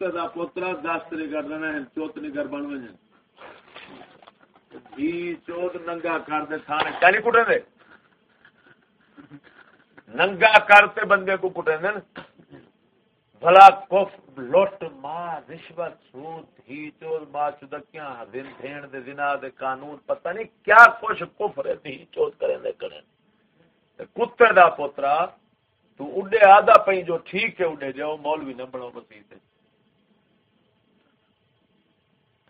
دا پوترا دست نہیں کر دینا ہے چوت نہیں کر بن وجن جی چوت ننگا کر دے تھانے۔ کالی کٹے دے؟ ننگا کرتے بندے کو کٹے دے۔ بھلا کف لوٹ ماں، رشوت، سود، ہی چوت ماں چدکیاں دن دھین دے زنا دے، قانون، پتہ نہیں کیا کچھ کفر ہے، ہی چوت کریں دے، کریں۔ کتے دا پوترا، تو اڈے آدھا پئی جو ٹھیک ہے، اڈے جاؤ، مولوی نہ بڑھو مسیح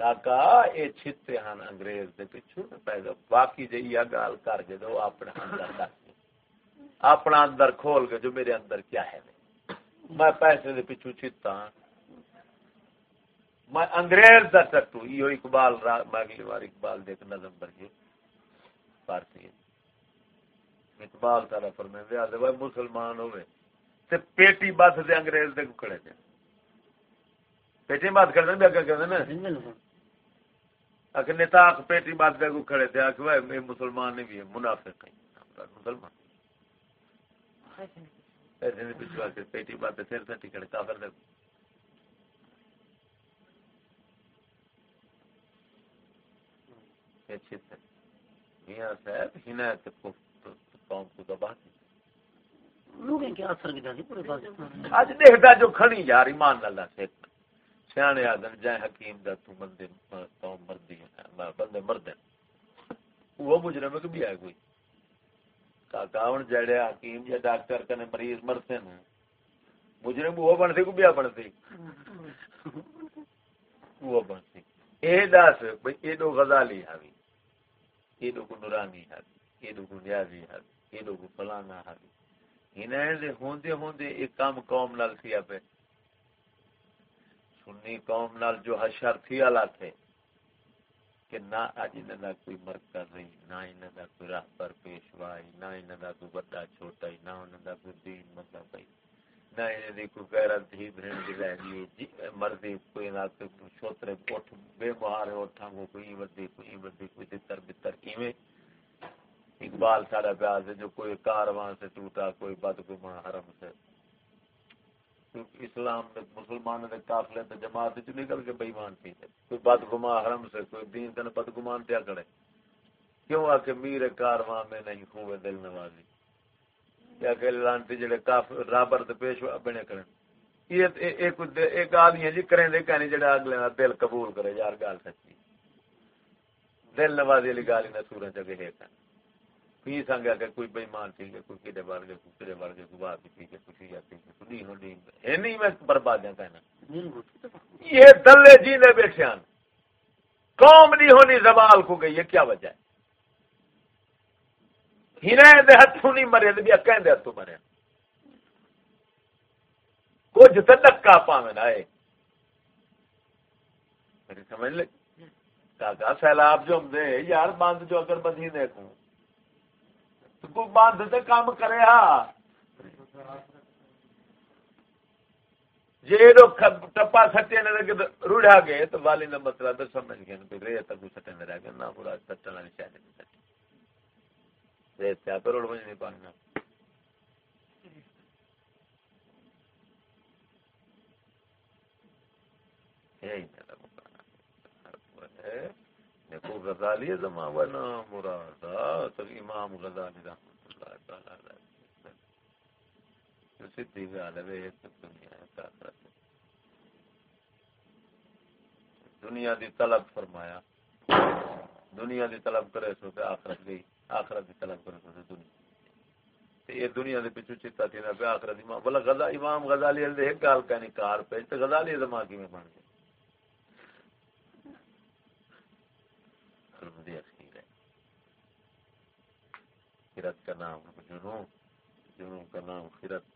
کاکا اے چھتے ہن انگریز دے پچھو پیدا باقی جی گال کر کے دو اپنے اندر دس اپنا اندر کھول کے جو میرے اندر کیا ہے۔ میں پیسے دے پچھو چھتا ہاں۔ میں انگریز دا سکتو یہ اقبال را، میں اگلی بار اقبال دیکھ نظم پر یہ پارتی اقبال تعالی فرمائے دے دے مسلمان ہوئے، تے پیٹی بات دے انگریز دے کھڑے تھے پیٹی بات کر دیں اگر کر دیں اگر نتاق پیٹی بات کھڑے تھے وہ مسلمان نہیں بھی ہے منافق ہیں۔ مسلمان ایسے پچھوا کے پیٹی بات دے سے ٹکڑے کافر دے۔ تھے میاں صاحب ہنایت کو قوم کو دبا اج دیکھتا جو کھڑی یار ایمان اللہ سے آدم جائے حکیم دا تو بندے بندے مرد ہیں۔ وہ مجرم ہے کہ بھی آئے کوئی۔ کاکاون جڑے حکیم یا ڈاکٹر کنے مریض مرتے ہیں۔ مجرم وہ بنتے کو بیا بنتے۔ وہ بنتے۔ اے داس بھئی اے دو غزالی حاوی اے دو کو نورانی حاوی اے دو کو نیازی حاوی یہ لوگ فلانا حالی انہیں دے ہوندے ہوندے ایک کام قوم نال تھیا پہ سنی قوم نال جو حشر تھی علا تھے کہ نہ اج انہاں دا کوئی مرکز نہیں نہ انہاں دا کوئی راہبر پیشوائی نہ انہاں دا کوئی بڑا چھوٹا نہ انہاں دا کوئی دین مطلب ہے۔ نہ انہاں دی کوئی غیرت تھی دی لہنی جی کوئی نہ کوئی چھوترے اٹھ بے بہار اٹھاں کوئی ودی کوئی ودی کوئی تر بتر کیویں اقبال سارا پیاز ہے جو کوئی کارواں سے ٹوٹا، کوئی بد گما حرم سے۔ اسلام میں مسلمان نے قافلے تے جماعت چ نکل کے بے ایمان تھی۔ کوئی بد گما حرم سے، کوئی دین تے بد گمان کیا کرے۔ کیوں آ کے میر کارواں میں نہیں خوے دل نوازی؟ کیا کہ لانتی جڑے کاف، رابر تے پیش بنے کرن۔ یہ ایک ایک آدمی جی کریں دے کہانی جڑا اگلے دا دل قبول کرے، یار گل سچی۔ دل نوازی والی گل نہ سورہ جگہ ہے کہنا پی سنگا کہ کوئی بےمان تھی کہ کوئی کدے بڑھ گئے، کوئی کدے بڑھ گئے، کوئی بات تھی کہ کچھ یا تھی۔ کہ نہیں میں کہنا۔ یہ دلے بیٹھے ہیں قوم نہیں ہونی زوال کو گئی ہے کیا وجہ ہے؟ دے ہتھوں نہیں مرے تے بیا کہندے ہتھوں مرے۔ کچھ تے دکا پاویں اے۔ میری سمجھ لے کاکا سیلاب جو ہم دے یار بند جو اگر بدھی بند تو کام کرے جی ٹپا سٹے روڑا گئے تو والی نے مطلب سمجھ گئے رے تک سٹے میں رہ گئے، نہ پورا سٹن والی شاید نہیں سٹی ریت پیا تو روڑ نہیں پانی یہی میرا مکان غزالی زمان و نام مرادا تو امام غزالی رحمت اللہ تعالی سدھی غالب ہے تو دنیا ہے دنیا دی طلب فرمایا۔ دنیا دی طلب کرے سو تے آخرت گئی آخرت دی طلب کرے سو تے دنیا۔ یہ دنیا دے پیچھے چتا تھی نہ آخرت امام بلا غزا، امام غزالی دے ایک گال کا نکار پہ۔ تے غزالی زمان کی میں بن گئے؟ اخیر ہے۔ خیرت کا نام جنو جنو کا نام خیرت۔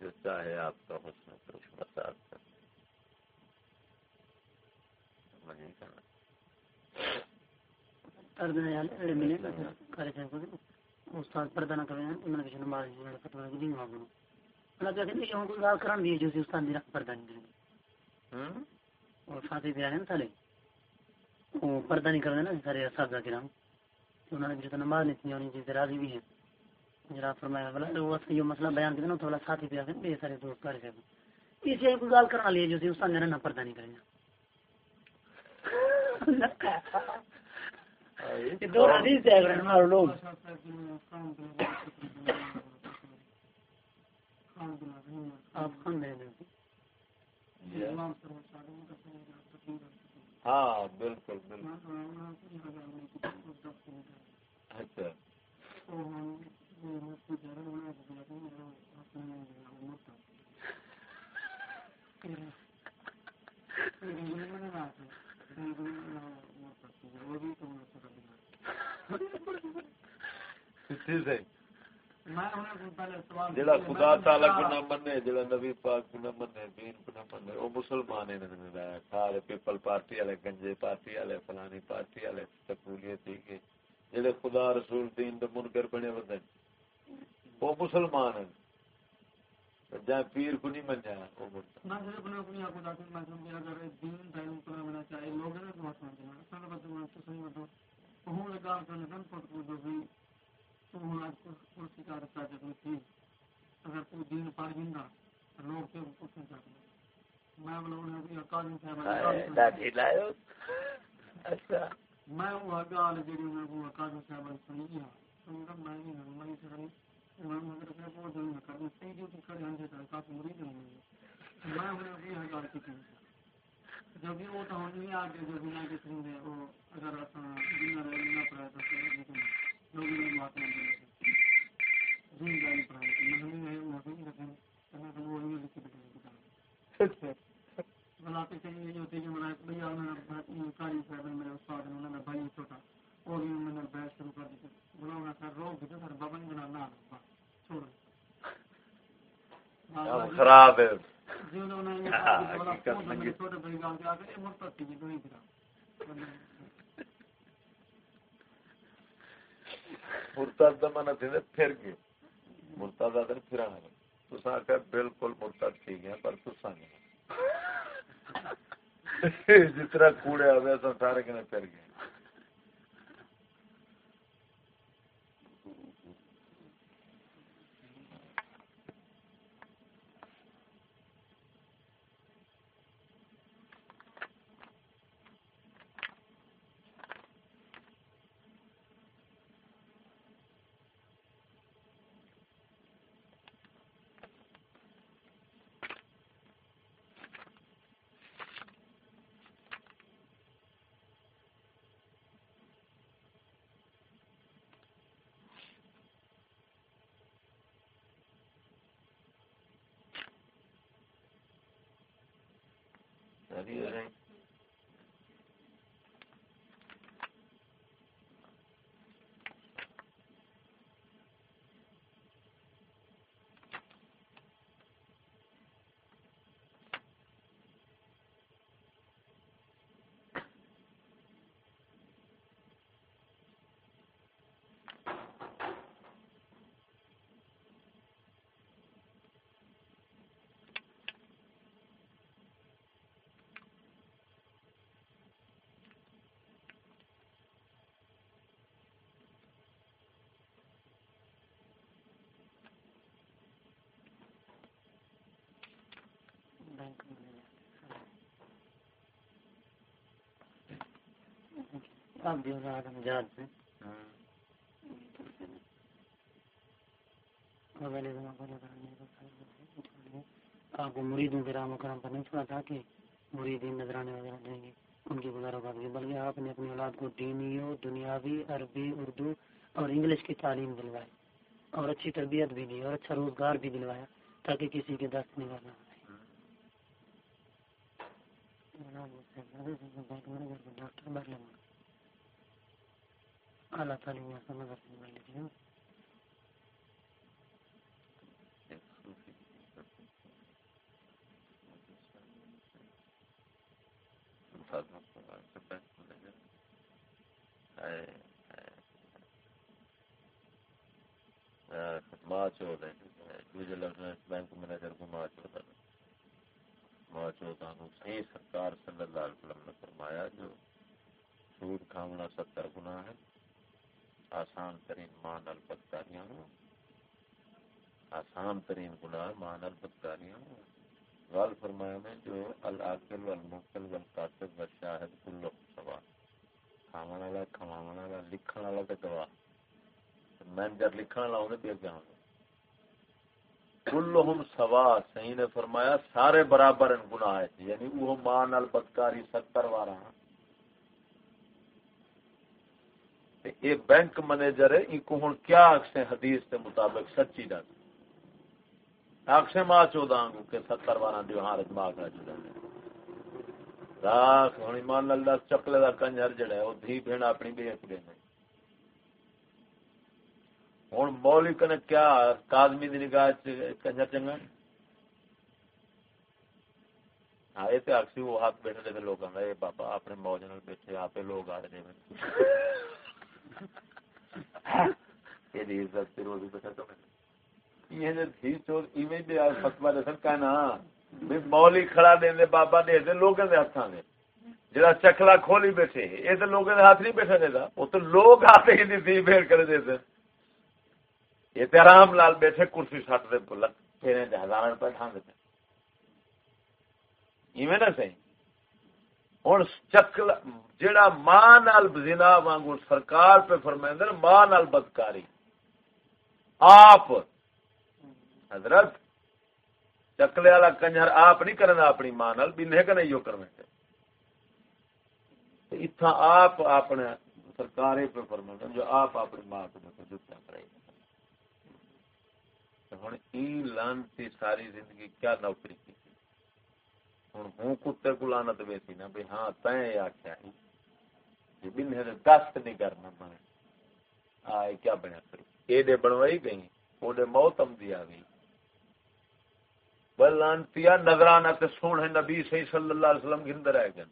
جو چاہے آپ کا حسن خوش مساج کر استاد پردہ نہ کرے انہوں نے نماز فتوا کی نہیں مانگو اللہ کہتے ہیں کہ ہم کوئی گال کران دی جو استاد دی پردہ نہیں کرے اور فاتح بیان ہے سالے پردہ نہیں کر دینا سارے اساتذہ کرام انہوں نے جو نماز نہیں تھی انہیں چیزیں راضی بھی ہیں جناب فرمایا، بلا یہ مسئلہ بیان کرنا ساتھی پہ بے سارے دوست کر کرنا لیے جو اس نہ پردہ نہیں کرنا دو حدیث ہے ہمارے لوگ۔ آپ دے دیں۔ ہاں بالکل بالکل۔ اچھا۔ جڑا خدا تعالی کو نہ منے، جڑا نبی پاک کو نہ منے، دین کو نہ منے او مسلمان نے سارے پیپل پارٹی والے، گنجے پارٹی والے، فلانی پارٹی والے سکولیت ٹھیک جڑے خدا رسول دین دے منکر بنے ودے مسلمان ہیں۔ جہاں پیر کو نہیں منیا۔ میں جڑے بنا کو بنا چاہے لوگ نے تو سمجھنا سن بدو تو صحیح بدو ہوں لگا کر نن پٹ کو جو بھی تو ہوں اج کرسی کا رکھا جو تھی اگر تو میں بولوں بھی اکالی صاحب دا وہ تو میں نہیں جو بھی وہ تو نہیں آ کے جو بنا کے سن دے وہ اگر دنیا میں نہ پڑھا تو لوگ نہیں بات نہیں دین جانی پڑھا میں نہیں ہے۔ وہ نہیں لیکن میں تو وہ نہیں لکھ کے بتا بلا کے چلیے جو تیجے منا بھیا میں کاری صاحب میرے استاد انہوں نے بھائی چھوٹا وہ بھی نے بحث شروع کر دی سر بابا نہیں نہ خراب ہے۔ مرتد من تھے پھر گئے۔ مرتد آدھر پھر آنا۔ تسا کہ بالکل مرتد ٹھیک ہے پر جس طرح کوڑے سارے کنے پھر گئے۔ ساری ہو رہی بھی جاد سے۔ آپ کو مریدوں کے رام کرم پر نہیں چھوڑا تھا کہ مریدین نظرانے وغیرہ دیں گے۔ ان کی گزارا بات بلکہ آپ نے اپنی اولاد کو دینی دنیاوی عربی اردو اور انگلش کی تعلیم دلوائی۔ اور اچھی تربیت بھی دی اور اچھا روزگار بھی دلوایا تاکہ کسی کے دست نہیں کرنا ڈاکٹر بھر لیں اعلیٰ تعلیم نظر سے ماں چوتھ بینک مینیجر کو ماں چوتھ ہے ماں چوتھ صحیح سرکار صلی اللہ علیہ وسلم نے فرمایا جو سود کھانا ستر گنا ہے آسان ترین مان البتاریاں آسان ترین گناہ مان البتاریاں غال فرمایا میں جو العاقل والموکل والقاتب والشاہد کلو سوا۔ کھاون والا، کھواون والا، لکھن والا تے گواہ۔ میں مینجر لکھن والا اونے پیا کیا کلہم سوا، صحیح نے فرمایا، سارے برابر ان گناہ ہے۔ یعنی وہ ماں نال بدکاری 70 وارا تے اے بینک مینیجر ہے ان کو ہن کیا اکھے حدیث کے مطابق سچی دس اکشے ماں چودہ آنگو کے ستر بارہ دیوہار دماغ کا جڑا راک ہوں ایمان اللہ چکلے دا کنجر جڑا ہے وہ دھی بھیڑ اپنی بھی ایک دین ہوں مولی کنے کیا کادمی دی نگاہ کنجر چنگا ہاں یہ تو اکسی وہ ہاتھ بیٹھے تھے لوگ آدھا یہ بابا اپنے موج نال بیٹھے، آپ لوگ آ رہے یہ عزت روزی تو مولی کھڑا دے بابا دے دے لوگوں دے جڑا چکلا کھولی بیٹھے، یہ تو لوگوں دے ہاتھ نہیں بیٹھا دے دا۔ تو لوگ آتے ہی دی بھیڑ کر دے دے۔ یہ تو آرام لال بیٹھے، کرسی سٹ دے پھیرے دے ہزار روپے ٹھان دے ایویں نہ صحیح ہوں چکلا جڑا ماں نال زنا وانگو سرکار پہ فرمائندے ماں نال بدکاری۔ آپ، حضرت، چکلے والا کنجر آپ نہیں کرنا اپنی ماں نال بھی نہیں کرنا یہ کرنا آپ اپنے سرکار پہ فرما جو آپ اپنی ماں کو جتنا کرے۔ ہوں ای لانتی ساری زندگی کیا نوکری کی؟ ہوں ہوں کتے کو لانت ویسی نا بھی ہاں تین آخیا جی دست نہیں کرنا میں آئے کیا بنیا یہ بنوائی گئی وہ موت آ گئی بلانتیا نظرانہ تے سونے نبی صحیح صلی اللہ علیہ وسلم رہ گئے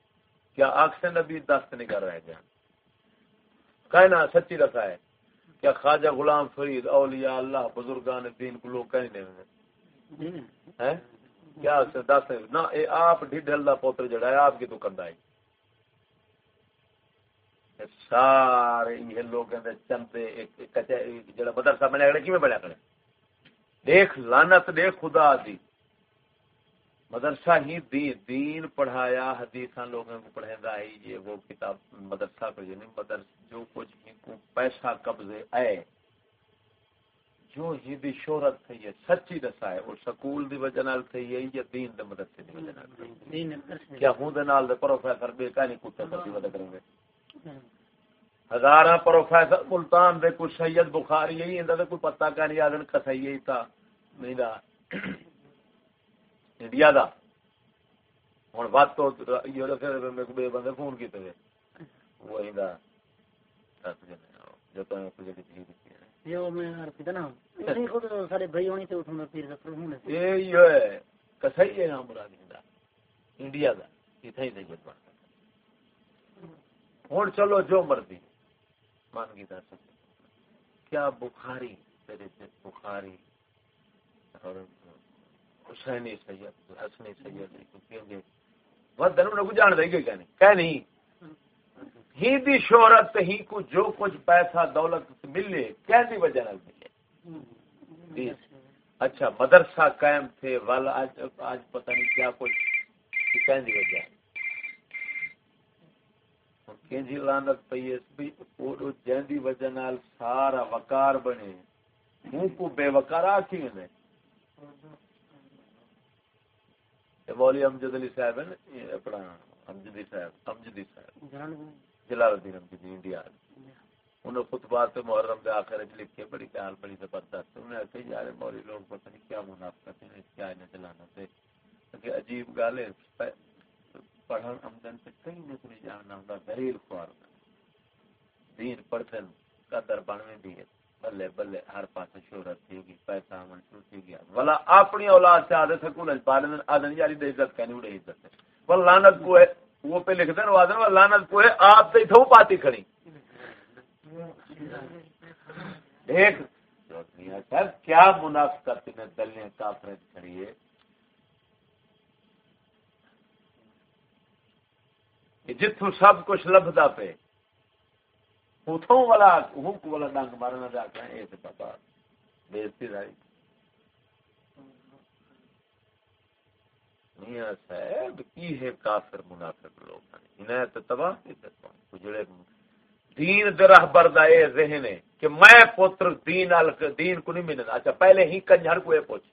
کیا آنکھ سے نبی دست نہیں کر رہ گئے کہنا سچی رکھا ہے کیا خواجہ غلام فرید اولیاء اللہ بزرگان دین کو لوگ کہیں نہیں ہیں کیا دس نہ، اے آپ ڈھڈل دا پوتر جڑا ہے، آپ کی تو کندائی سارے یہ لوگ چندے جڑا مدرسہ بنیا کرے کیویں بنیا کرے دیکھ لانت دیکھ خدا دی۔ مدرسہ ہی دین دین پڑھایا حدیث لوگوں کو پڑھے گا ہی یہ وہ کتاب مدرسہ کو یعنی مدرس جو کچھ ہی کو پیسہ قبضے آئے جو ہی دی شہرت تھی یہ سچی دسا ہے اور سکول دی وجہ نال تھی یہ یا دین دے مدرسے دی وجہ نال کیا ہوں دے نال دے پروفیسر بے کہانی کتے کرتی وجہ کریں گے؟ ہزاراں پروفیسر ملتان دے کوئی سید بخاری یہی اندا تے کوئی پتہ کہانی آدن کسائی ہی تھا نہیں دا۔ انڈیا دا۔ ہوں بات تو بے بندے فون کیتے وہ انڈیا ہوں چلو جو مرضی۔ مان کی دس کیا بخاری بخاری۔ اور حسینی سید حسنی سید ودن کو جان دے گے کہنے کہنی ہی دی شہرت ہی کو جو کچھ پیسہ دولت ملے کیا دی وجہ نال ملے؟ جی۔ اچھا مدرسہ قائم تھے والا آج آج پتہ نہیں کیا کچھ کہیں دی وجہ کینجی لانت پئی اس بھی او جیندی وجہ نال سارا وقار بنے۔ منہ کو بے وقار آکھی میں مولی امجد علی صاحب ہیں اپنا امجدی صاحب امجدی صاحب۔ جلال الدین امجدی جی انڈیا انہوں خطبات محرم کے آخر لکھے بڑی خیال بڑی زبردست۔ انہوں نے کہا یار مولی لوگ پتہ نہیں کیا منافقت ہیں، کیا انہیں چلانا تھے کہ عجیب گال ہے، پڑھن آمدن سے کہیں نہ کوئی جاننا ہوتا دلیل خوار دین پڑھن قدر بنویں دی ہے۔ بلے بلے ہر پاس شہرت تھی گی پیسہ من شروع تھی گیا۔ ولا اپنی اولاد سے آدھے سکول پالن آدھن یاری دے عزت کہنی اڑے عزت ہے۔ وہ لانت کو ہے۔ وہ پہ لکھ دین وادن وہ لانت کو آپ سے تھو پاتی کھڑی۔ ایک سر، کیا منافقت نے دلیں کافرت کھڑی ہے؟ جتوں سب کچھ لبدا پہ اتوں والا ہک والا ڈنگ مارنا جا کے یہ تو پتا بےزتی رہی۔ میاں صاحب کی ہے کافر منافق لوگ انہیں تو تباہ کی جڑے دین دے رہبر دا اے ذہن ہے کہ میں پتر دین ال دین کو نہیں ملنا اچھا پہلے ہی کنجر کو اے پوچھ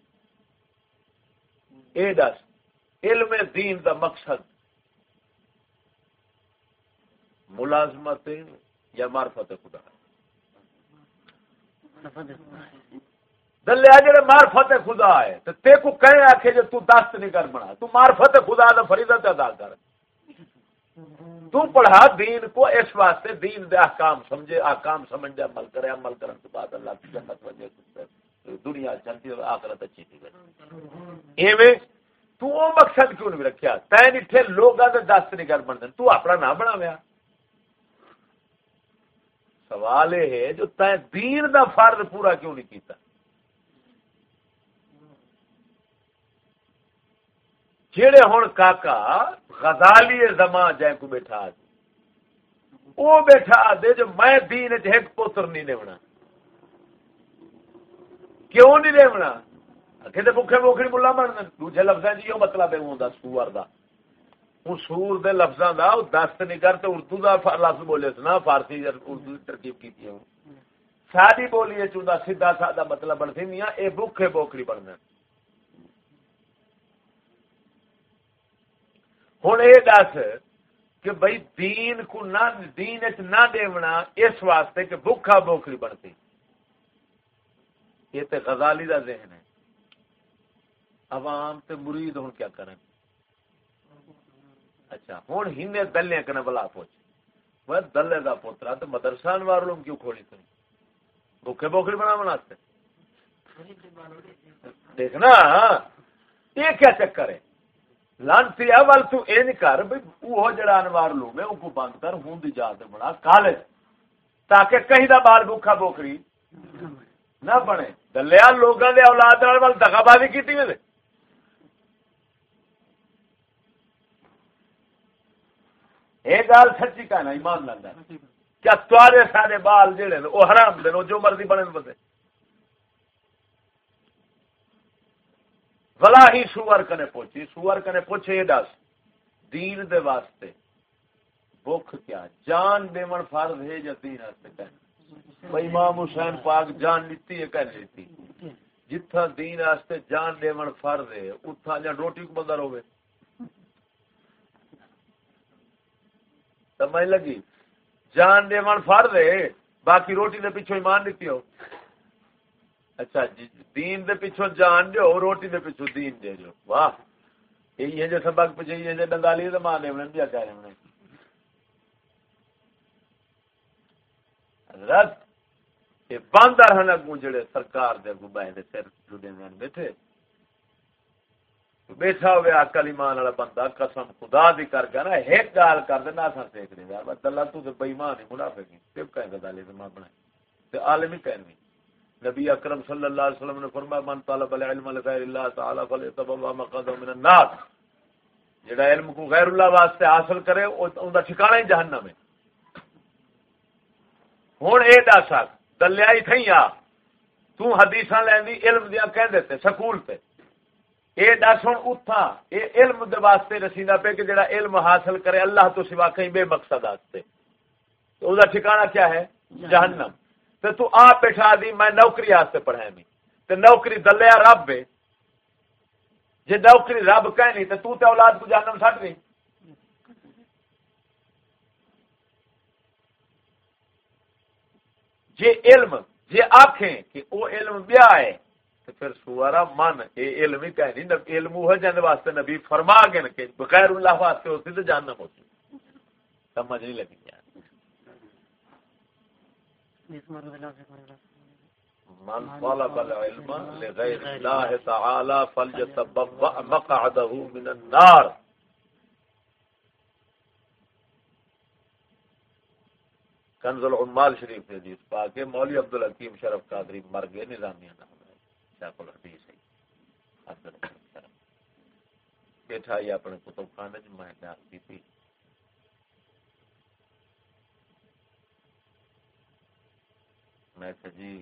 اے دس، علم دین دا مقصد۔ ملازمت یا معرفت خدا۔ دلیا جڑے معرفت خدا ہے۔ تے تے کو کہے آکھے جو تو دست نہیں کر بنا۔ تو معرفت خدا دا فریضہ ادا کر۔ تو پڑھا دین کو اس واسطے دین دے احکام سمجھے احکام سمجھے عمل کرے، عمل کرن کے بعد اللہ کی جنت وجے دنیا چلتی ہے آخرت اچھی تھی ایویں تو او مقصد کیوں نہیں رکھیا؟ تے نٹھے لوگاں دے دست نہیں کر بن تو اپنا نہ بناویا سوال یہ ہے جو تے دین دا فرض پورا کیوں نہیں کیتا؟ جڑے ہوں کاکا غزالی زمان جائے کو بیٹھا دے۔ وہ بیٹھا دے جو میں دین ایک پوتر نہیں لیونا۔ کیوں نہیں لیونا؟ کہ بکھے بوکھڑی ملا بن دوجے لفظ جی وہ مطلب ہے وہ سور دا۔ ہوں سور دے لفظاں دا دست نہیں کر تے اردو دا لفظ بولے سنا، فارسی اردو ترکیب کی سادی بولی چوندا سیدھا سادہ مطلب بن سی میاں اے بکھے بوکھڑی بننا۔ ہوں یہ دس کہ بھائی دین کو نہ دین نہ دیونا اس واسطے کہ بھوکھا بوکھری بنتی یہ تو غزالی دا ذہن ہے۔ عوام تے مرید ہوں کیا کریں اچھا ہوں ہن دلے کنے بلا پوچھ۔ وہ دلے دا پوترا تو مدرسہ انوار لوگ کیوں کھولی تھی؟ بھوکھے بوکھری بنا بناتے دیکھنا، یہ کیا چکر ہے؟ لانتی اول تو این کر بھئی وہ جڑا انوار لو میں ان کو بند کر، ہوں دی جا دے بڑا کالج۔ تاکہ کہیں دا بال بھوکا بوکری نہ بنے۔ دلیا لوگاں دے اولاد نال ول دغا بازی کیتی وے اے گل سچی کہنا، ایمان لگدا کیا توارے سارے بال جڑے او حرام دے او جو مرضی بنے بسے بلا ہی سور کنے پوچھی، سور کنے پوچھے یہ دس۔ دین دے واسطے بخ کیا؟ جان دیون فرض ہے یا دین واسطے کہنے امام حسین پاک جان لیتی ہے کہنے لیتی۔ جتھا دین واسطے جان دیون فرض ہے، اتھا جا روٹی کو بندر ہوئے۔ سمجھ لگی؟ جان دیون فرض ہے، باقی روٹی دے پیچھے ایمان دیتی ہو اچھا جی دین دے پیچھو جان جو روٹی دے پیچھو دین دے جو۔ واہ، یہی ہے جو سبق پیچھے یہ جو ڈنگالی دے ماں دے انہیں بھی کہہ رہے ہیں حضرت، یہ باندر ہیں اگوں جڑے سرکار دے اگوں بائے دے سر جڑے میں بیٹھے۔ بیٹھا ہوئے عقل ایمان والا بندہ، قسم خدا دی کر کے نا، ایک گال کر دے، نہ سن سیکھ دے یار اللہ تو تے بے ایمان ہی منافق ہی تے کہیں گا دالے تے ماں بنائے؟ تے عالم ہی کہیں نبی اکرم صلی اللہ علیہ وسلم نے فرمایا من طلب العلم لغیر اللہ تعالی فلیتبوا مقعده من النار. جڑا علم کو غیر اللہ واسطے حاصل کرے اون دا ٹھکانہ ہی جہنم ہے۔ ہن اے دس دلیائی تھئی آ تو حدیثاں لیندی علم دیاں کہہ دیتے سکول تے۔ اے دس ہن اٹھا اے علم دے واسطے رسیدہ پہ کہ جڑا علم حاصل کرے اللہ تو سوا کہیں بے مقصد آتے تو او دا ٹھکانہ کیا ہے؟ جہنم۔ تو تو آپ بٹھا دی، میں نوکری آستے پڑھائیں می تو نوکری دلیا رب ہے جی نوکری رب کہنی تو تو تے اولاد کو جانم سٹ گئی جی علم جی آکھیں کہ او علم بیا ہے تو پھر سوارا من، اے علم ہی کہنی۔ علم وہ جانے واسطے نبی فرما گئے کہ بغیر اللہ واسطے ہوتی تو جاننا ہوتی سمجھ نہیں لگی۔ من طلب العلم لغير الله تعالى فليتبوأ مقعده من النار. کنز العمال شریف نے حدیث، پاک مولوی عبد الحکیم شرف قادری مر گئے نظامیہ نام ہے شیخ الحدیث ہے بیٹھا یہ اپنے کتب خانے میں نے تھی۔ میں کہ جی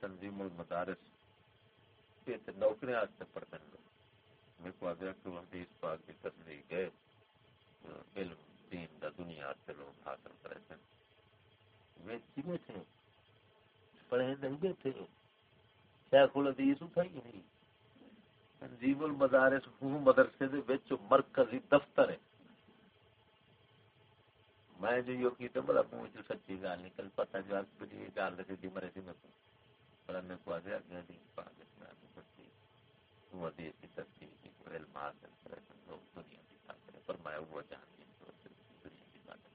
تنظیم المدارس، یہ تو نوکری آستے پڑھتے ہیں۔ میں کو آگیا کہ وہ حدیث پاک کی تصدیق ہے علم دین دا دنیا سے لوگ حاصل کرے تھے۔ میں چیمے تھے، پڑھے نہیں بیٹھے شیخ الحدیث اٹھائی نہیں۔ تنظیم المدارس ہوں مدرسے دے وچ مرکزی دفتر ہے۔ میں جو یہ کیتا بڑا پوچھ سچی گل نکل پتہ جو اس بڑی گل سی دی مرے سی میں پر میں کو آگے اگے دی پاک میں سچی۔ وہ دی کی تصدیق کی علم حاصل کرے لوگ دنیا کی خاطر پر میں وہ جان دی تو دنیا کی بات میں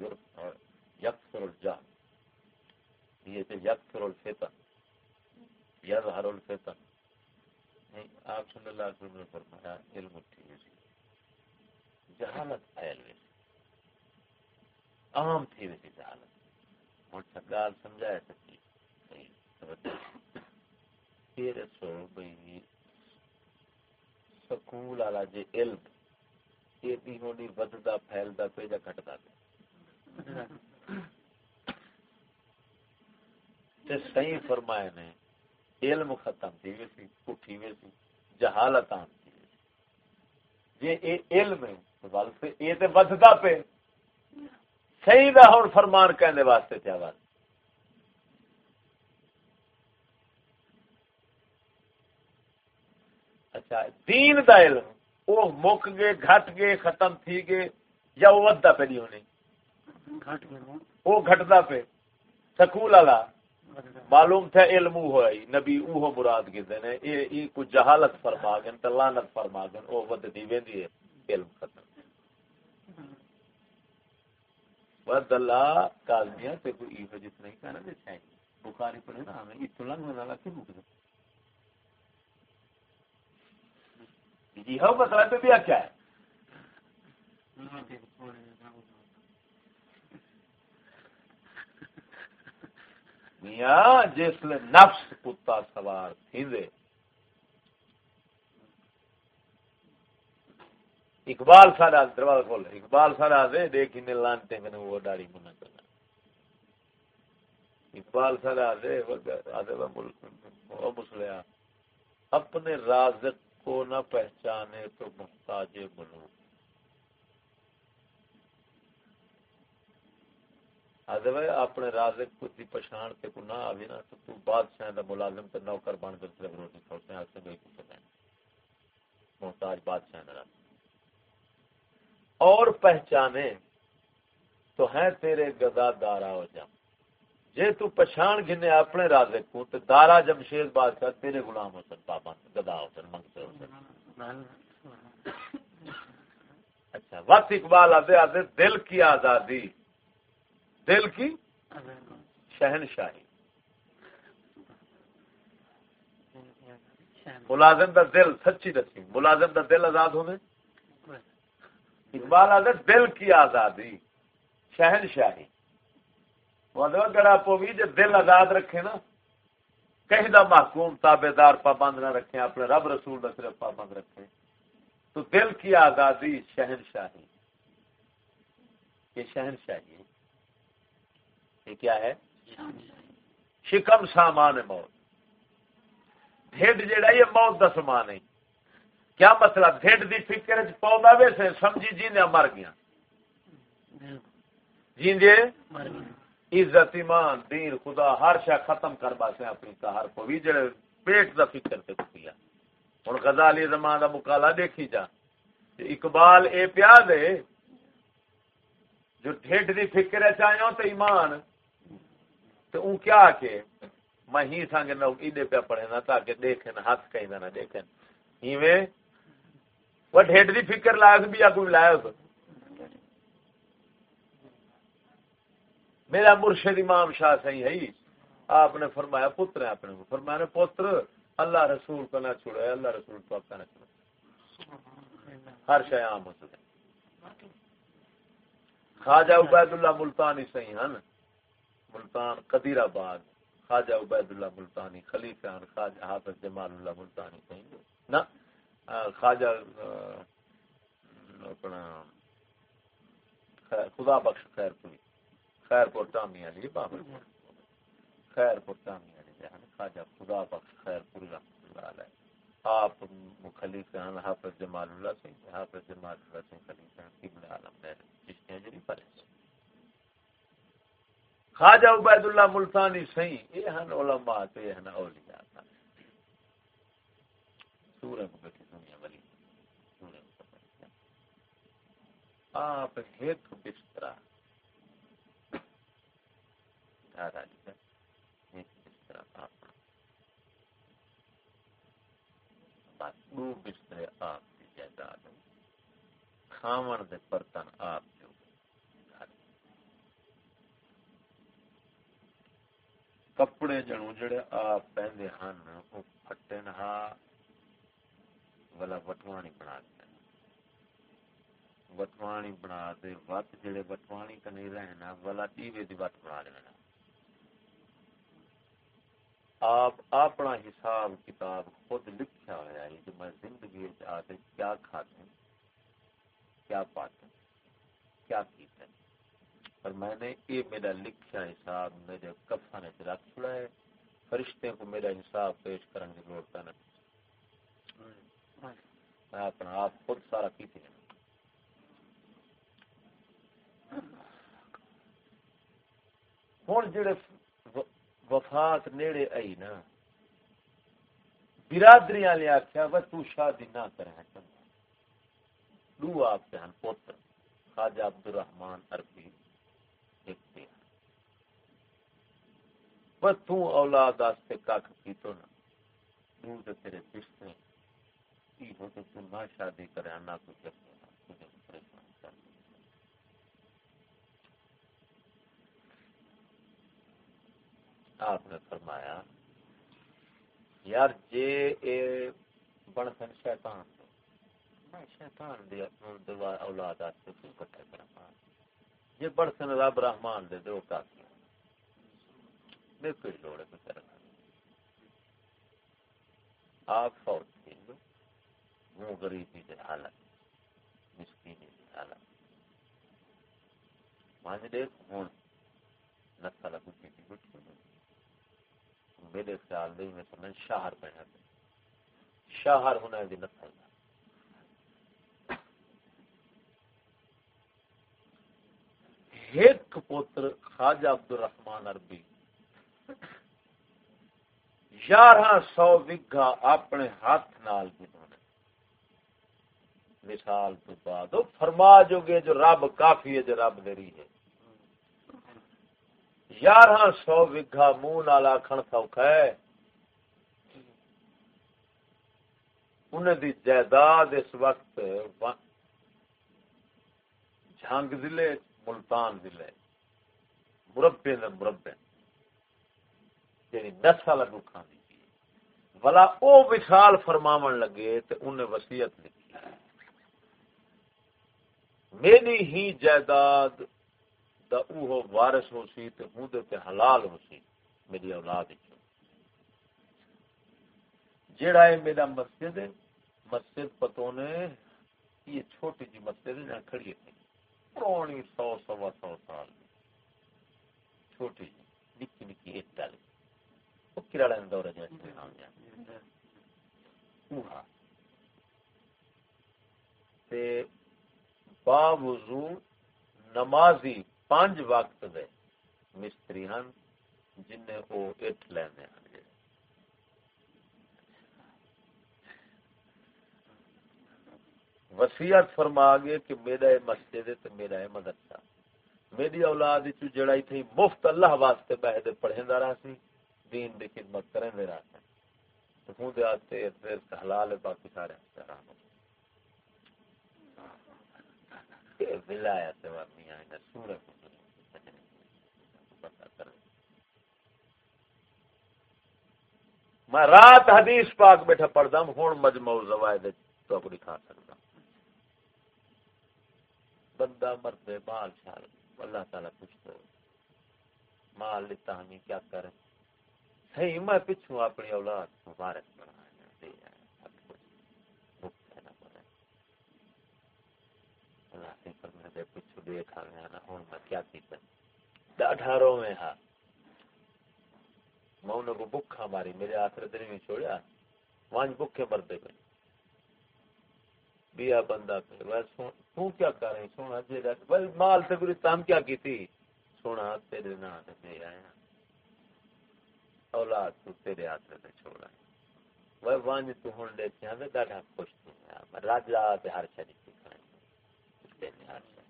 یکفر الجہل، یہ تو یکفر الفتن، یظہر الفتن۔ نہیں، آپ صلی اللہ علیہ وسلم نے فرمایا، علم اٹھی ہوئی جہالت پھیل گئی۔ عام تھی ویسی جہالت۔ ہوں سرکار سمجھایا سچی پھر سو بھائی سکول والا جی علم، یہ بھی ہونی ودتا پھیلتا پہ جا کٹتا پہ صحیح فرمائے نے، علم ختم تھی ویسی اٹھی ویسی جہالت آن تھی جی اے علم ہے ول سے اے تے وددا پہ صحیح دا ہن فرمان کہنے واسطے تھیا بات اچھا دین دا علم وہ مک گئے، گھٹ گئے، ختم تھی گئے، یا وہ ودا پہ نہیں ہونی۔ وہ گھٹتا پہ سکول والا معلوم تھا علم ہوا نبی اوہ مراد کے دن اے ای کو جہالت فرما گن تے لعنت فرما گن او ود دی ویندی ہے۔ علم ختم۔ ود اللہ کاظمیہ تے کوئی ایو جس نہیں کہنا دے چاہیے بخاری پڑھے نا ہمیں اتو لنگ والا کیوں رک دے جی ہاں مسئلہ پہ بھی کیا ہے۔ میاں جس لیے نفس کتا سوار تھیندے۔ اقبال سارا دروازہ کھول، اقبال سارا دے دیکھ نے لانتے میں وہ داڑھی منا کرنا۔ اقبال سارا دے آدھے وہ مسلیا۔ اپنے رازق کو نہ پہچانے تو محتاج ملوک آدھے اپنے رازق کو دی پچھان تے کو نہ آوی نا، تو تو بادشاہ دا ملازم تے نوکر بن کر صرف روٹی کھاتے ہیں سے نہیں کچھ نہیں۔ محتاج بادشاہ نہ اور پہچانے تو ہیں تیرے گدا دارا ہو جا جے تو پچھان گنے اپنے رازق کو تے دارا جمشید بادشاہ تیرے غلام ہو سن پابند گدا ہو سن، منگ سے ہو سن۔ اچھا وقت اقبال آدھے آدھے دل کی آزادی۔ دل کی شہنشاہی۔ ملازم دا دل سچی دسی۔ ملازم دا دل آزاد ہونے۔ اقبال آدھے دل کی آزادی۔ شہنشاہی۔ گڑا پوی جو دل آزاد رکھے نا۔ کہیں دا محکوم تابے دار پابند نہ رکھے اپنے رب رسول کا صرف پابند رکھے تو دل کی آزادی شہنشاہی۔ یہ شہنشاہی ہے۔ یہ کیا ہے؟ شکم سامان موت۔ ڈھڈ جہا یہ موت کا سامان ہے۔ کیا مطلب ڈھڈ دی فکر پودا ویسے سمجھی جی نے مر گیا جی عزت ایمان دین خدا ہر شا ختم کر باسے اپنی ہر کو۔ بھی جڑے پیٹ دا فکر تے کیا ہن غزالی زمان دا مقالہ دیکھی جا۔ اقبال اے پیا دے جو ڈھڈ دی فکر چاہیے تو ایمان۔ تو اون کیا کہ میں ہی سانگ نہ ایڈے پہ پڑھے نا تاکہ دیکھیں ہاتھ کہیں نہ دیکھیں وہ ڈیڈ دی فکر لایا بھی یا کوئی لایا میرا مرشد امام شاہ صحیح ہے۔ آپ نے فرمایا، پتر ہے اپنے۔ کو فرمایا نے پتر، اللہ رسول کو نہ چھوڑے اللہ رسول کو آپ کا نہ چھوڑے ہر شے عام ہو سکے۔ خواجہ عبید اللہ ملتانی صحیح ہیں۔ ملتان قدیر آباد خواجہ عبید اللہ ملتانی خلیفہ خواجہ حافظ جمال اللہ ملتانی صحیح نہ خواجہ اپنا خدا بخش خیر پوری خیر پور ٹامی علی بابر خیر پور ٹامی علی جہاں خواجہ خدا بخش خیر پوری رحمۃ اللہ علیہ۔ آپ خلیفہ ہیں حافظ جمال اللہ سنگھ، حافظ جمال اللہ سنگھ خلیفہ ہیں قبل عالم دیر جس جڑی پڑے خواجہ عبید اللہ ملتانی صحیح یہ ہیں علماء تو یہ ہیں اولیاء سورہ کو بیٹھی دنیا والی سورہ کو آپ ایک بسترا دادا جی ایک بسترا آپ۔ بس دو بسترے آپ کی جائیداد۔ کھاون دے برتن آپ۔ کپڑے جنو جڑے آپ پہندے ہن وہ پھٹے نہ والا وٹوانی بنا دے وٹوانی بنا دے وت جڑے وٹوانی کنے رہنا والا دیوے دی وٹ بنا لینا آپ اپنا حساب کتاب خود لکھا ہوا ہے کہ میں زندگی آتے کیا کھاتے کیا پاتے کیا پیتے اور میں نے یہ میرا لکھا حساب میرے کفن رکھ چھڑا ہے۔ فرشتے کو میرا حساب پیش کرنے کی ضرورت ہے میں اپنا آپ خود سارا پیتی ہیں ہوں جڑے وفات نیڑے آئی نا برادری والے آخیا وہ تو شادی نہ کریں دو آپ کے ہیں پوتر خواجہ عبد الرحمان اربی پر تو اولاد آستے کاک کی تو نا۔ دور دے تیرے پشتے کی ہو تو تو نہ شادی کرے، نہ کچھ کرے۔ تجھے پریشان کر آپ نے فرمایا، یار جے اے بن سن شیطان میں شیطان دے اولاد آستے تو کٹھے کرا یہ بڑھ سن رب رحمان دے دو کافی میں کوئی لوڑ ہے کرنا۔ آپ فوت تھی منہ غریبی دے حالت، مسکینی دے حالت۔ مانج جی دیکھ ہوں نسل کچھ کی کچھ میرے خیال نہیں، میں سمجھ شہر پہنا شہر ہونا ہے نسل کا ایک پوتر خواجہ عبد الرحمان عربی۔ یارہ سو وگا اپنے ہاتھ نال مثال تو بعد فرما جو گے جو رب کافی ہے، جو رب دری ہے۔ یارہ سو وگا منہ نال آخر سوکھا ہے۔ انہیں دی جائیداد اس وقت جھنگ ضلع ملتان ضلع مربے نے مربے یعنی دس سال اگو کھانے بلا او وشال فرماون لگے تو انہیں وسیعت لکھی میری ہی جائیداد دا اوہ وارث ہو سی تے ہوں دے تے حلال ہو سی میری اولاد چ جیڑا ہے میرا مسجد ہے، مسجد پتوں نے یہ چھوٹی جی مسجد ہے جہاں کھڑی ہے۔ پرانی سو سوا سو سال چھوٹی جی نکی نکی ایک ڈالی وہ کراڑا دورہ جائے باوضو نمازی پانچ وقت دے مستری ہیں جن کو اٹھ لینے ہیں وسیعت فرما گئے کہ میرا یہ مسجد ہے تو میرا یہ مدرسہ۔ میری اولاد چو جڑائی تھی مفت اللہ واسطے بہدے پڑھے رہا سی، دین دی خدمت کریں دے رہا سی۔ تو ہوں دے آتے حلال ہے، باقی سارے حرام ولایت میاں سورہ میں رات حدیث پاک بیٹھا پڑھتا ہوں ہوں مجموع زوائد تو کو دکھا سکتا ہوں۔ بندہ مرد مال شال اللہ تعالیٰ پوچھتے مال لیتا ہمیں کیا کرے صحیح، میں پچھوں اپنی اولاد مبارک بنا اللہ سے دے دیکھا ہوں میں کیا کیتا میں ہاں۔ میں انہوں کو ماری، میرے آخر دن میں چھوڑیا۔ وہاں بکھے مردے پہ بیا بندہ تو کیا کر رہے سونا جی مال سے پوری تام کیا کی تھی سونا تیرے نا دے آیا۔ اولاد تو تیرے ہاتھ میں چھوڑا وہ وانج تو ہن لے کے ہمیں ڈاڈا خوش تو میں راجا تے ہر شے کی کھائیں ہر شے۔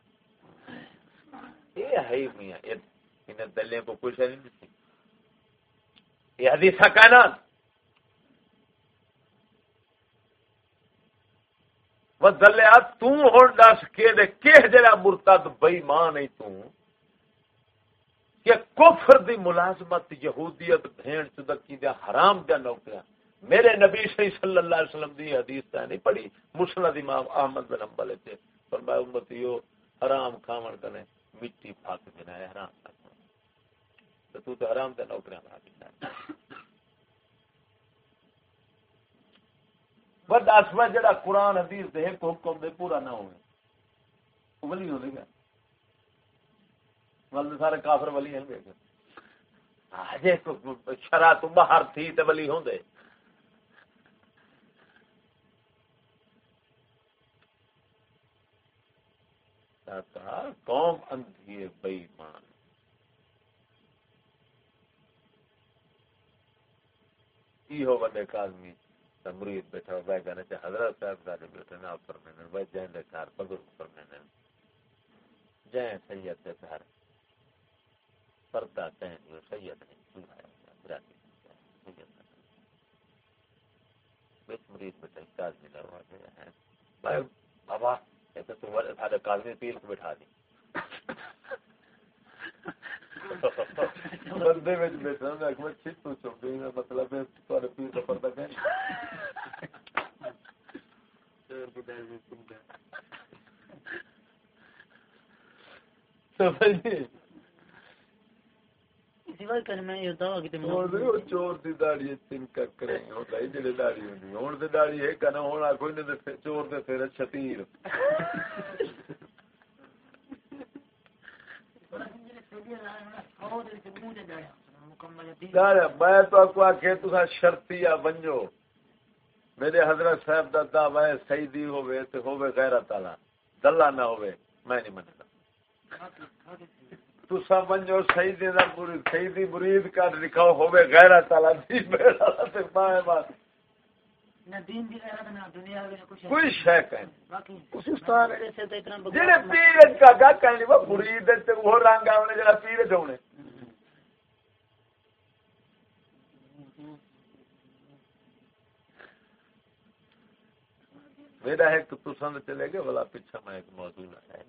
یہ ہے میاں ان دلیں کو کچھ نہیں دیتی یہ حدیث کہنا وہ دلیا توں دس کے دے کہ جڑا مرتد بے ایمان ہے تو؟ کہ کفر دی ملازمت یہودیت بھین چدکی دیا حرام دیا نوکریاں۔ میرے نبی صلی اللہ علیہ وسلم دی حدیث تا نہیں پڑھی، مسند امام احمد بن حنبل تے۔ فرمایا امتیو حرام کھاون کنے مٹی پھاک دینا ہے حرام تو تو تو حرام دیا نوکریاں بنا دینا بس اس جڑا قرآن حدیث دے ایک حکم دے پورا نہ ہوئے۔ ولی ہو گا۔ ول سارے کافر ولی ہیں جی شرا تو باہر تھی تے ولی ہوں دے۔ قوم اندھی ہے بے ایمان ہو بندے کادمی مرید بیٹھا ہو بھائی کہنا چاہے حضرت صاحب کا بیٹھے نا پر میں نے بھائی جائیں دے کار بزرگ پر میں جائیں سید دے کار۔ پردہ کہیں جو سید نہیں سنایا براتی بیت مرید بیٹا اکاز ملا ہوا گیا ہے۔ بھائی، بابا ایسا تو سارے کاغذی پیل کو بٹھا دی۔ بندے میں بیٹھا میں اکمل تو مطلب ہے پیر پردہ چور دی داڑی تین ککرے ہوتا ہے جڑے داڑی ہوندی ہن تے داڑی ہے کنا ہونا کوئی نہیں تے چور دے پھر چھتیر میں تو آپ کو آخے تو شرطی یا بنجو میرے حضرت صاحب دا دعوی سیدی ہوئے تے ہوئے غیرت والا۔ دلہ نہ ہوئے میں نہیں منتا تو سمجھو سیدی دا مرید سیدی مرید کا لکھاؤ ہوئے غیرت والا۔ دی میرا تے ماں۔ بات کوئی شے کہیں جڑے پیر کا گا کہیں وہ مرید تے وہ رنگ آونے جڑا پیر جونے۔ میرا ہے تو پسند چلے گا بلا پیچھا میں ایک موضوع ہے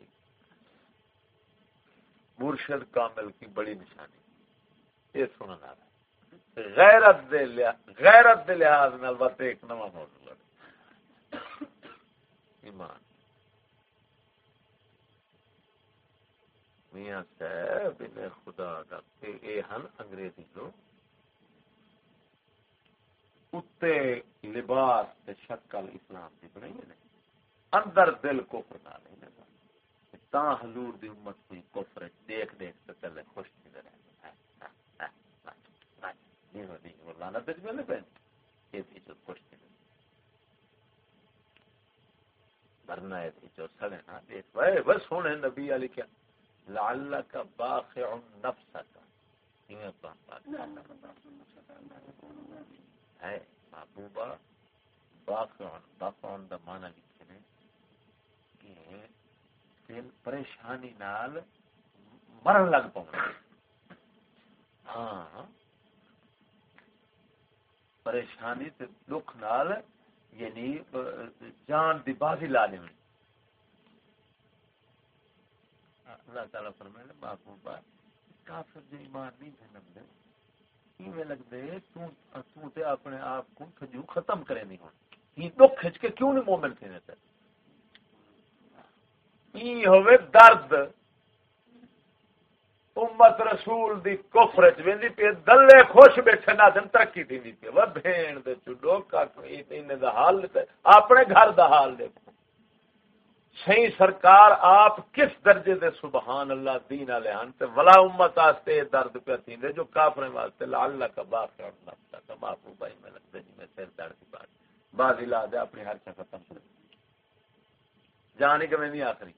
مرشد کامل کی بڑی نشانی۔ یہ سننا رہا غیرت دے غیرت دے لحاظ نال بات ایک نواں موضوع ہے۔ ایمان۔ میاں صاحب خدا دا اے ہن انگریزی لوگ۔ اتے لباس تے شکل اسلام دی بنائی ہے اندر دل کو پتا نہیں تا حضور دی امت کوئی کفر دیکھ دیکھ تے چلے خوش نہیں رہے۔ لعنت یہ جو خوش نہیں جو سڑے نہ دیکھ۔ وے سونے نبی علی کیا؟ لعلک باخع نفسک ہے؟ محبوبہ باقون باقون دا مانا لکھے نے کہ دل پریشانی نال مرن لگ پاؤں ہاں۔ پریشانی تے دکھ نال یعنی جان دی بازی لا لیں اللہ تعالیٰ فرمائے محبوبہ کافر جو ایمان نہیں جنم دے ایویں لگ دے تو تے اپنے آپ کو کھجو ختم کرے نہیں ہون یہ دکھ کھچ کے کیوں نہیں مومن تھے تے ای ہوے درد۔ امت رسول دی کفر چ ویندی پی دلے خوش بیٹھے نہ دن، ترقی تھیندی پی وا بھین دے چڈو کا اینے دا حال تے اپنے گھر دا حال دیکھو۔ صحیح سرکار آپ کس درجے دے؟ سبحان اللہ، دین والے ہن۔ تے ولا امت واسطے درد پہ تھیندے، جو کافریں واسطے لعل کا باق کرنا تا معفو بھائی، میں لگتے جی میں سر درد کی بات۔ باز علاج اپنی ہر چیز ختم کر جانی کہ میں نہیں آخری۔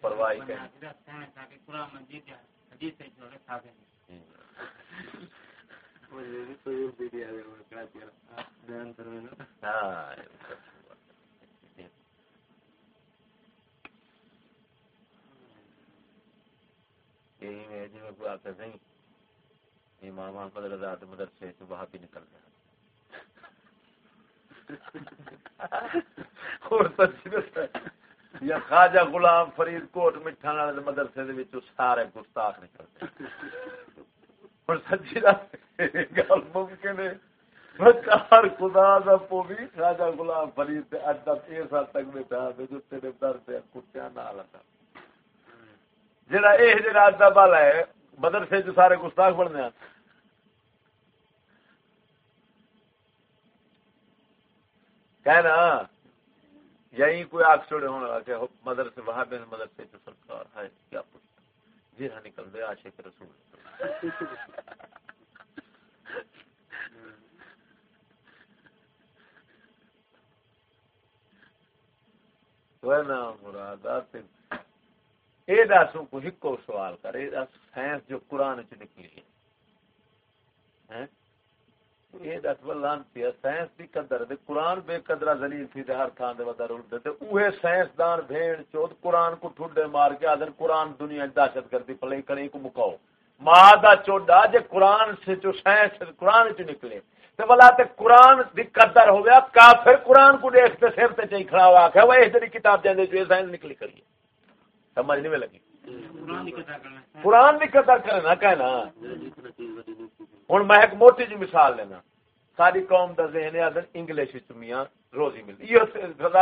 پرواہ امام محمد رضا مدرسے سے وہاں بھی نکل گیا یا خواجہ غلام فرید کوٹ مٹھا والے مدرسے دے وچوں سارے گستاخ نکلتے اور سچی گل ممکن ہے۔ بکار خدا دا پوی خواجہ غلام فرید تے اج تک اس حد تک بیٹھا تے جو تیرے در تے کتیاں نال آتا جڑا اے جڑا دا بالا ہے، مدرسے جو سارے گستاخ بننے ہیں کہنا، یہی کوئی آگ چھوڑے ہونے لگا کہ مدرسے، وہاں بین مدرسے جو سرکار ہے، کیا پوچھتا؟ جی ہاں نکل دے عاشق رسول۔ مراد اے داسوں کو ہکو سوال کر، اے داس سائنس جو قرآن چ نکلی ہے۔ ہاں؟ یہ دس سائنس دی قدر دے قرآن بے قدرہ ذلیل تھی دے ہر تھان دے تے اوہے سائنس دان بھین چود قرآن کو ٹھڈے مار کے قرآن دنیا دہشت گردی پلے کریں کو مکاؤ۔ ماں دا چوڈا جے قرآن سے جو سائنس قرآن چ نکلے۔ تے تے قرآن دی قدر ہو گیا کافر قرآن کو دیکھتے سر تے چئی کھڑا ہوا کہ وہ اس جڑی کتاب جاندے جو سائنس نکلی کریے سمجھ نہیں لگی؟ قرآن دی قدر کرنا کہنا۔ ہوں میں ایک موٹی جی مثال لینا۔ ساری قوم کا ذہن ہے انگلش میاں روزی ملتی یہ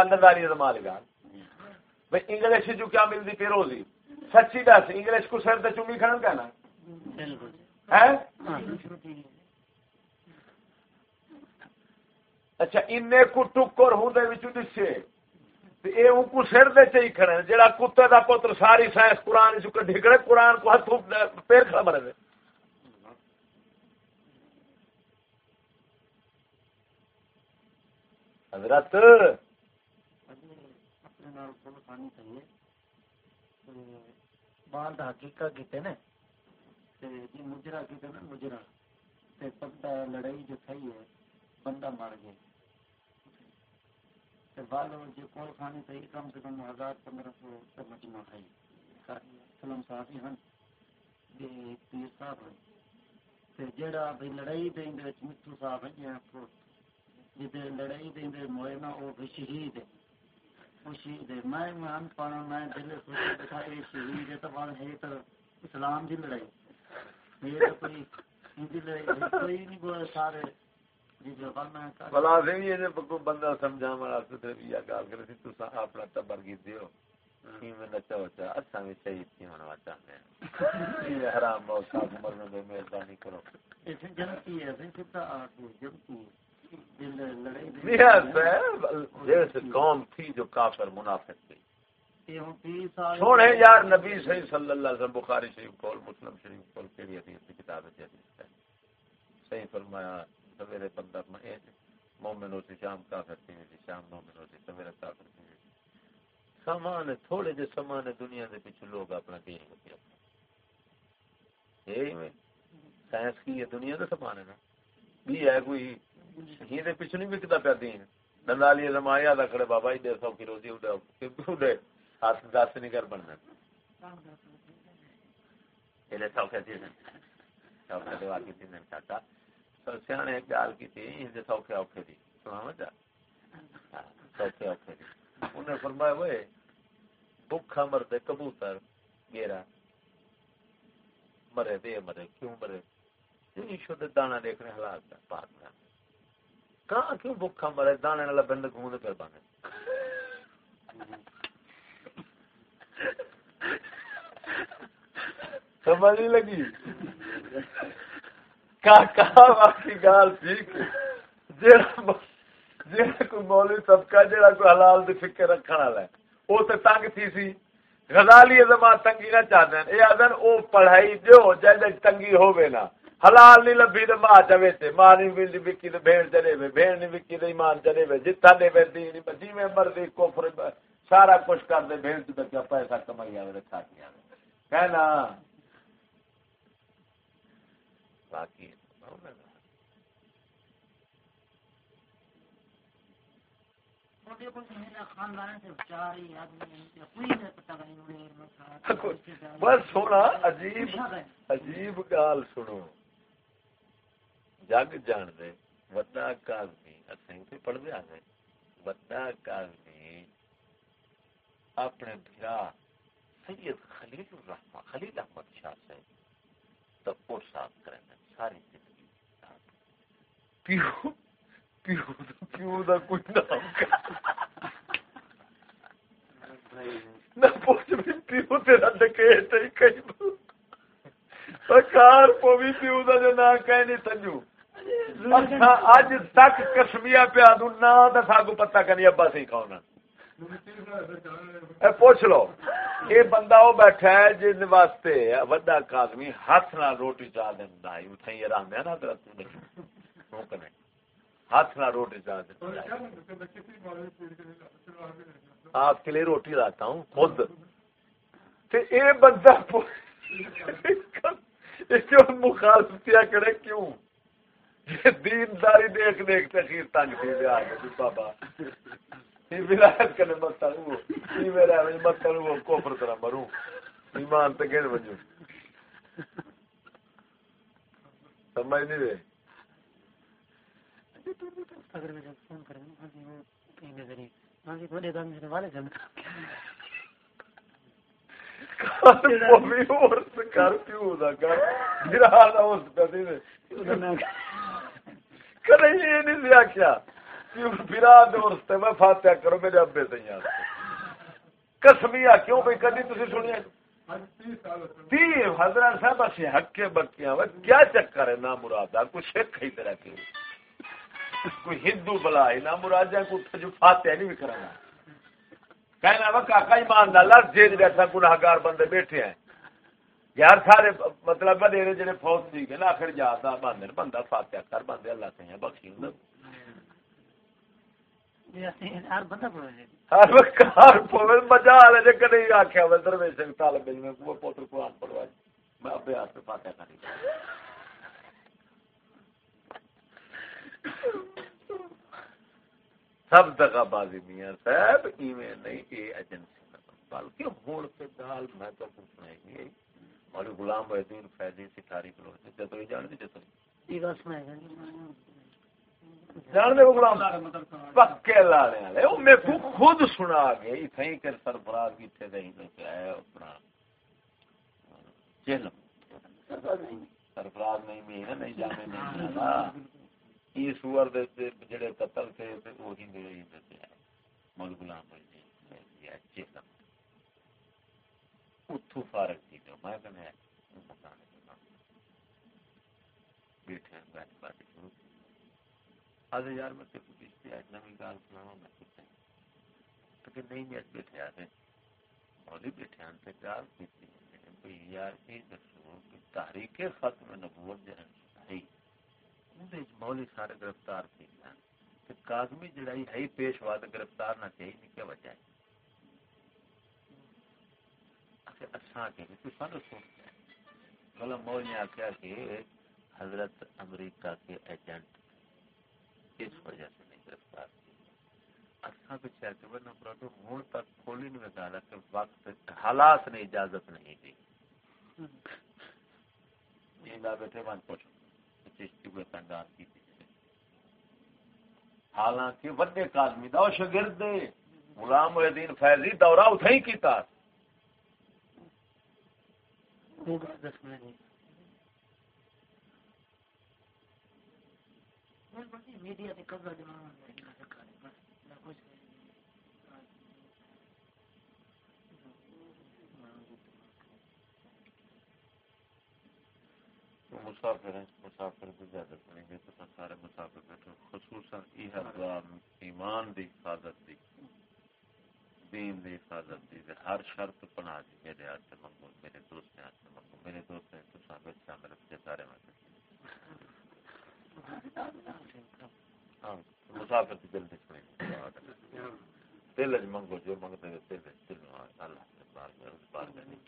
نظاری مال گال بھائی انگلش جو کیا ملتی پھر روزی؟ سچی دس انگلش کو سر تو کھڑن کہنا۔ اچھا ان کو ٹکر ہوں دسے۔ کو سر دے چی کھڑے جہاں کتے کا پتر ساری سائنس قرآن ڈھکڑے قرآن کو ہاتھ پیر کھڑا مرے حضرت بال کیتے جی مجرا کیتے نا مجرا۔ بندہ لڑائی جو ہے، بندہ گیا۔ جو کول خانی کم سے کم ہزار پندرہ سو مجمع جی صاحب ہن پیر صاحب جڑا لڑائی دے مٹھو صاحب جدے لڑائی دے دے موئے نا او بھی شہید ہے۔ وہ شہید ہے۔ میں مان پانا میں دل سوچ بیٹھا اے شہید ہے تو وال ہے تو اسلام دی لڑائی۔ یہ تو کوئی ہندی لڑائی کوئی نہیں بولے سارے۔ بلا سی یہ بندہ سمجھا والا تے بھی گل کرے سی تو اپنا ٹبر کی دیو۔ میں نچا ہوتا؟ اچھا بھی شہید کی ہونا چاہتے ہیں یہ حرام بہت صاحب مرنے میں مہربانی کرو۔ ایسے جنتی ہے ایسے جنتی ہے قوم تھی جو کافر منافق تھی سونے یار نبی صحیح صلی اللہ علیہ وسلم بخاری شریف کول مسلم شریف کول کیڑی حدیث کی کتاب ہے حدیث ہے۔ صحیح فرمایا سویرے بندہ مومن ہوتی شام کافر تھی شام مومن ہوتی سویرے کافر تھی۔ سامان تھوڑے جے سامان دنیا دے پیچھے لوگ اپنا دین ہوتی اپنا یہی میں سائنس کی یہ دنیا کا سامان ہے نا۔ بھی ہے کوئی ہی دے پیچھے نہیں وکدا پیا دین۔ دندالی زمایا دا کھڑے، بابا ہی دے سو کی روزی اڑا اڑے ہاتھ دس نہیں کر بننا۔ یہ سوکھے تھی؟ سوکھے دوا کی تھی چاچا سیانے ایک گال کی تھی یہ سوکھے اوکھے تھی سنا ہاں مجھا ہاں، سوکھے اوکھے تھی انہیں فرمایا وہ بھوکھا مرتے کبوتر، گیرا۔ مرے دے، مرے، کیوں مرے؟ شد دانا دیکھنے حالات پاک میں کہاں کیوں بھوکھا مرے؟ دانے والا بند گھومنے پہ بانے۔ سمجھ نہیں لگی؟ کہا باقی گال ٹھیک جیڑا جیڑا کوئی مولوی طبقہ جیڑا کوئی حلال دی فکر رکھنے والا ہے وہ تے تنگ تھی سی۔ غزالی زمان تنگی نہ چاہتے ہیں یہ آدھن، او پڑھائی جو جائے تنگی ہوئے نا حلال نہیں لبھی تو ماں چوے تے ماں نہیں وکی تو بھیڑ چلے وے بھیڑ نہیں وکی تو ایمان چلے وے جتھا دے وے دی نہیں جی میں مرضی کفر سارا کچھ کر دے بھیڑ تو کیا پیسہ کمائی آوے رکھا کیا کہنا باقی بس سونا عجیب عجیب گال سنو جگ جان دے وڈا کازمی اسیں تے پڑھ دیا ہے وڈا کازمی اپنے بھرا سید خلیل الرحمہ خلیل احمد شاہ سے تو اور صاف کریں ساری زندگی پیو پیو پیو دا کوئی نام کا نہ پوچھ بھی پیو تیرا ڈکیٹ ہے کئی کار پو بھی پیو دا جو کہیں نہیں سنجو اچھا، اج تک کسمیا پیا دوں نہ ساگو پتا کرنی ابا سی کھاؤنا پوچھ لو، یہ بندہ وہ بیٹھا ہے جن واسطے وڈا آدمی ہاتھ نہ روٹی چاہ دینا اتنے آرام ہے نا ہاتھ نہ روٹی چاہ دینا آپ کے لیے روٹی لاتا ہوں، خود۔ یہ بندہ مخالفتیاں کرے؟ کیوں؟ دین داری دیکھ دیکھ تخیر تنگ تھی بیا بابا یہ ولایت کنے مستن وہ یہ میرا مستن وہ کوفر طرح مروں۔ ایمان تے کہنے بجو سمجھ نہیں رہے اگر میں فون کروں ہاں جی وہ کہیں گے ذریعے ہاں جی بڑے دم سے والے جن کار بھی اور کر کیوں؟ دا کر۔ گرا دا اس پہ دے کدے یہ نہیں لیا کیا برا دوست میں فاتحہ کرو میرے ابے سے یہاں کسمیا کیوں بھائی کدی تھی سنیا تی حضرت صاحب اسی ہکے بکیاں کیا چکر ہے نہ مراد کوئی سکھ ہی طرح کی کوئی ہندو بلا ہے نہ مراد ہے کوئی جو فاتحہ نہیں بھی کرنا کہنا وہ کاکا ایمان اللہ جیل بیٹھا گناہگار بندے بیٹھے ہیں یار سارے مطلب بڑے جڑے فوج دی کے نا آخر جاتا بندے بندہ فاتحہ کر بندے اللہ سے ہیں بخشی ہوں۔ سب دگا بازی میاں صاحب ایویں نہیں اے ایجنسی بلکہ ہوں پہ گال میں تو پوچھنا ہی مولی غلام محدود فیضی سکھاری کلو جتو ہی جان دی جتو جان دے غلام۔ پکے لاڑے والے۔ او میں کو خود سنا گئے تھیں کہ سرفراز کی تھے دہی تے ہے اپنا چل سرفراز نہیں میں نہیں جانے نہیں یہ سور دے جڑے قتل تھے میرے ہی تے مولی غلام محدود یہ چلم اتو فارغ تھی جو میں کہنے بیٹھے بیٹھ باتیں شروع آج یار میں تیرے کو بیچتے آج نمی گال سناوا میں کچھ نہیں تو کہ نہیں میں بیٹھے آتے مولی بیٹھے آنتے گال کیتی بھئی یار، یہ دسو کہ تحریک ختم نبوت جو ہے مولی سارے گرفتار تھی کہ کاظمی جڑائی ہے، پیشوا گرفتار نہ چاہیے کیا وجہ ہے۔ اچھا مول نے آخیا کہ حضرت امریکہ کے ایجنٹ اس وجہ سے نہیں گرفتار ہوں تک کھولی نہیں گالا کہ وقت، حالات نے اجازت نہیں دی۔ بیٹھے من پوچھ چشتی کو تنگان کی حالانکہ وڈے کادمی دا شگرد غلام الدین فیضی دورہ اتھا ہی کیتا۔ میڈیا مسافر ہیں، مسافر کو زیادہ پڑیں گے، تو سارے مسافر بیٹھو خصوصاً ایمان دی حفاظت دی دین دی حفاظت دی ہر شرط پنا دی میرے ہاتھ سے منگو، میرے دوست نے ہاتھ سے منگو، میرے دوست نے تو ثابت شامل اپنے سارے میں ہاں مسافر کی دل نہیں پڑیں دل منگو، جو منگتے دل دل اللہ سے بار میں اس بار میں نہیں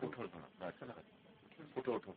اٹھو اٹھو اٹھو اٹھو